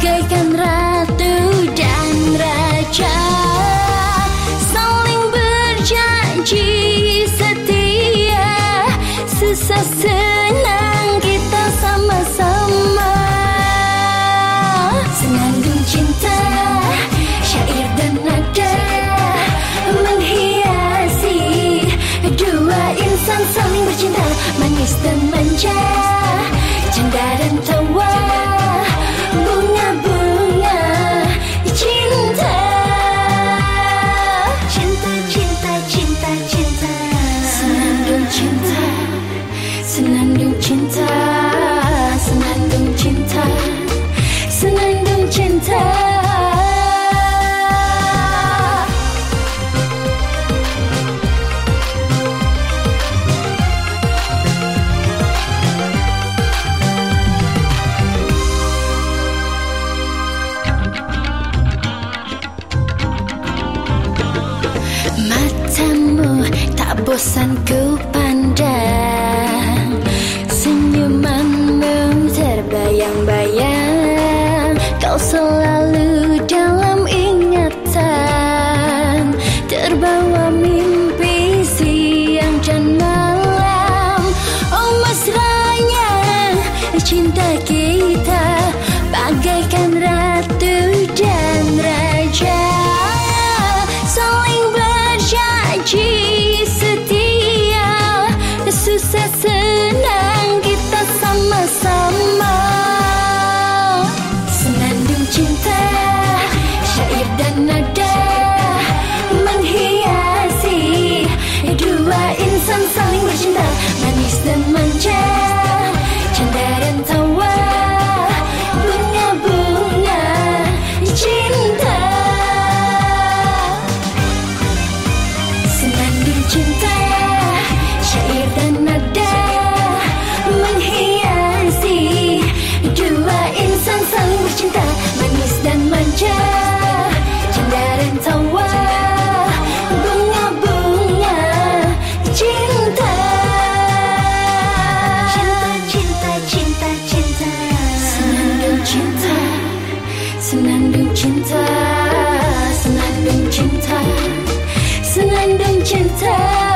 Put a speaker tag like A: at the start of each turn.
A: Kekan ratu dan raja. Saling berjanji setia susah kita sama-sama. Senandung cinta syair dan nada menghiasi dua insan saling bercinta manis dan manja. Cinta Senandung cinta Senandung cinta. Matamu tak bosan ku pandang Kau selalu dalam ingatan Terbawa mimpi siang dan malam. Oh mesranya cinta kita Senandung cinta Senandung cinta Senandung cinta